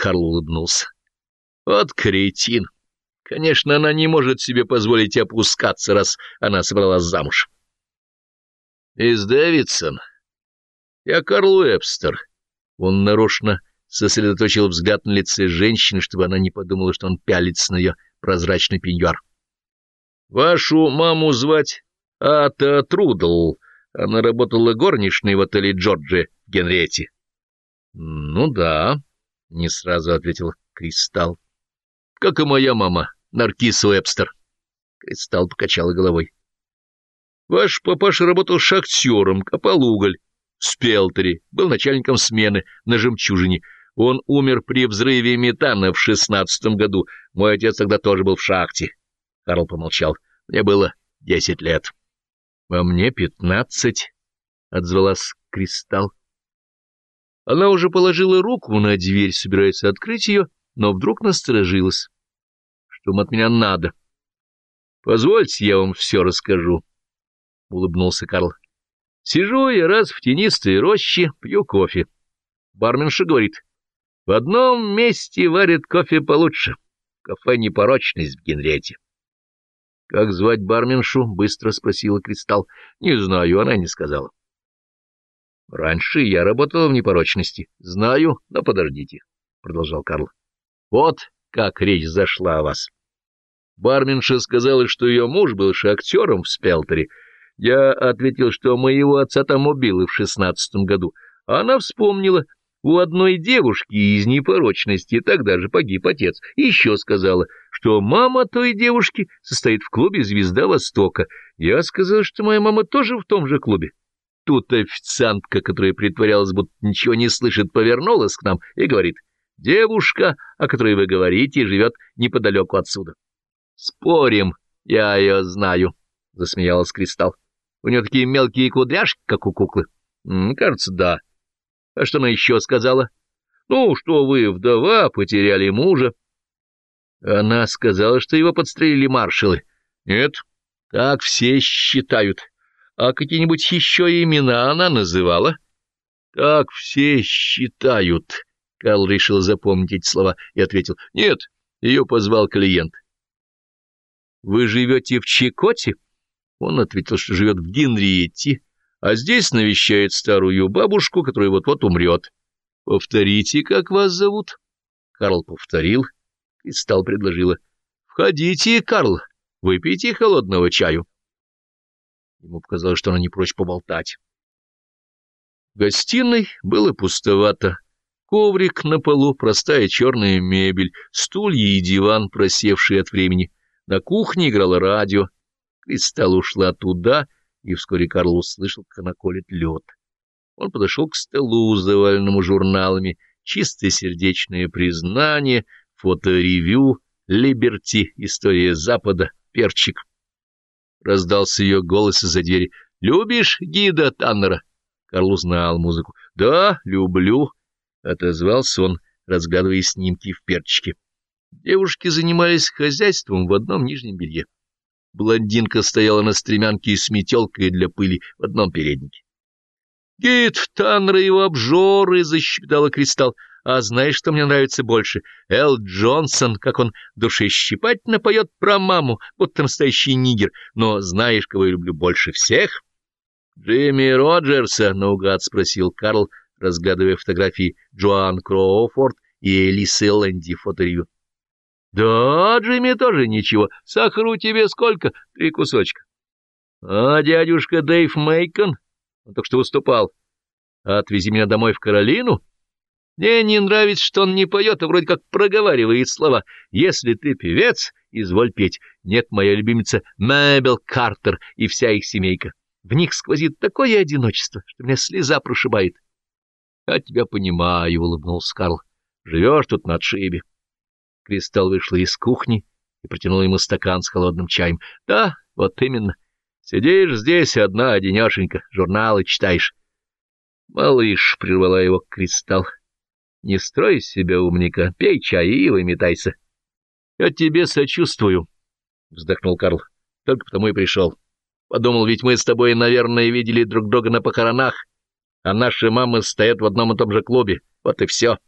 Карл улыбнулся. Вот кретин. Конечно, она не может себе позволить опускаться, раз она собралась замуж. Из Дэвидсон. Я Карл Уэбстер. Он нарочно сосредоточил взгляд на лице женщины, чтобы она не подумала, что он пялится на ее прозрачный пеньюар. Вашу маму звать Ата Трудл. Она работала горничной в отеле Джорджи в Генриете. — Ну да, — не сразу ответил Кристалл. — Как и моя мама, Наркис Уэбстер. Кристалл покачала головой. — Ваш папаша работал шахтером, копал уголь в Спелтере, был начальником смены на «Жемчужине». Он умер при взрыве метана в шестнадцатом году. Мой отец тогда тоже был в шахте. Карл помолчал. Мне было десять лет. — Во мне пятнадцать, — отзвалась Кристалл. Она уже положила руку на дверь, собираясь открыть ее, но вдруг насторожилась. Что вам от меня надо? — Позвольте, я вам все расскажу, — улыбнулся Карл. — Сижу я раз в тенистой роще, пью кофе. Барменша говорит, в одном месте варит кофе получше. Кафе «Непорочность» в Генрете. — Как звать барменшу? — быстро спросила Кристалл. — Не знаю, она не сказала. — Раньше я работал в непорочности. — Знаю, но подождите, — продолжал Карл. — Вот как речь зашла о вас. Барменша сказала, что ее муж был шахтером в Спелтере. Я ответил, что моего отца там убили в шестнадцатом году. Она вспомнила, у одной девушки из непорочности тогда же погиб отец. Еще сказала, что мама той девушки состоит в клубе «Звезда Востока». Я сказал, что моя мама тоже в том же клубе. Тут официантка, которая притворялась, будто ничего не слышит, повернулась к нам и говорит, «Девушка, о которой вы говорите, живет неподалеку отсюда». «Спорим, я ее знаю», — засмеялась Кристалл. «У нее такие мелкие кудряшки, как у куклы». «Кажется, да». «А что она еще сказала?» «Ну, что вы, вдова, потеряли мужа». Она сказала, что его подстрелили маршалы. «Нет, так все считают». А какие-нибудь еще имена она называла? — Так все считают. Карл решил запомнить эти слова и ответил. — Нет, ее позвал клиент. — Вы живете в Чикоте? Он ответил, что живет в Генриетте, а здесь навещает старую бабушку, которая вот-вот умрет. — Повторите, как вас зовут? Карл повторил и стал предложила. — Входите, Карл, выпейте холодного чаю. Ему показалось, что она не прочь поболтать. В гостиной было пустовато. Коврик на полу, простая черная мебель, стулья и диван, просевшие от времени. На кухне играло радио. Кристалл ушла туда, и вскоре Карл услышал, как она колет лед. Он подошел к столу, заваленному журналами, чистое сердечное признание, фоторевью, Либерти, история Запада, перчик. Раздался ее голос из-за двери. «Любишь гида Таннера?» Карл узнал музыку. «Да, люблю», — отозвался он, разглядывая снимки в перчике. Девушки занимались хозяйством в одном нижнем белье. Блондинка стояла на стремянке с метелкой для пыли в одном переднике. «Гид Таннера его обжоры!» — защебетала Кристалл. А знаешь, что мне нравится больше? Эл Джонсон, как он душещипательно поет про маму, будто настоящий нигер. Но знаешь, кого я люблю больше всех? Джимми Роджерса, наугад спросил Карл, разгадывая фотографии Джоан Кроуфорд и Элисы Лэнди фоторевью. Да, Джимми тоже ничего. Сахару тебе сколько? Три кусочка. А дядюшка Дэйв Мейкон? Он только что выступал. Отвези меня домой в Каролину? Мне не нравится, что он не поет, а вроде как проговаривает слова. Если ты певец, изволь петь. Нет, моя любимица Мэбел Картер и вся их семейка. В них сквозит такое одиночество, что меня слеза прошибает. — Я тебя понимаю, — улыбнулся Карл. — Живешь тут на отшибе. Кристалл вышла из кухни и протянула ему стакан с холодным чаем. — Да, вот именно. Сидишь здесь одна, одинешенька, журналы читаешь. — Малыш, — прервала его Кристалл, — не строй себя умника, пей чай и выметайся. — Я тебе сочувствую, — вздохнул Карл. — Только потому и пришел. Подумал, ведь мы с тобой, наверное, видели друг друга на похоронах, а наши мамы стоят в одном и том же клубе. Вот и все.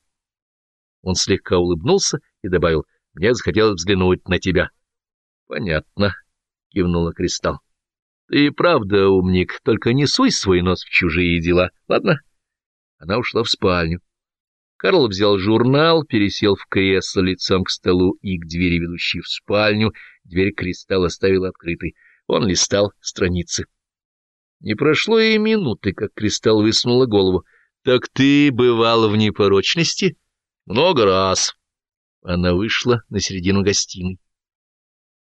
Он слегка улыбнулся и добавил, «Мне захотелось взглянуть на тебя». «Понятно», — кивнула Кристалл. «Ты правда умник, только не суй свой нос в чужие дела, ладно?» Она ушла в спальню. Карл взял журнал, пересел в кресло лицом к столу и к двери, ведущей в спальню. Дверь Кристалл оставил открытой. Он листал страницы. Не прошло и минуты, как Кристалл высунула голову. — Так ты бывал в непорочности? — Много раз. Она вышла на середину гостиной.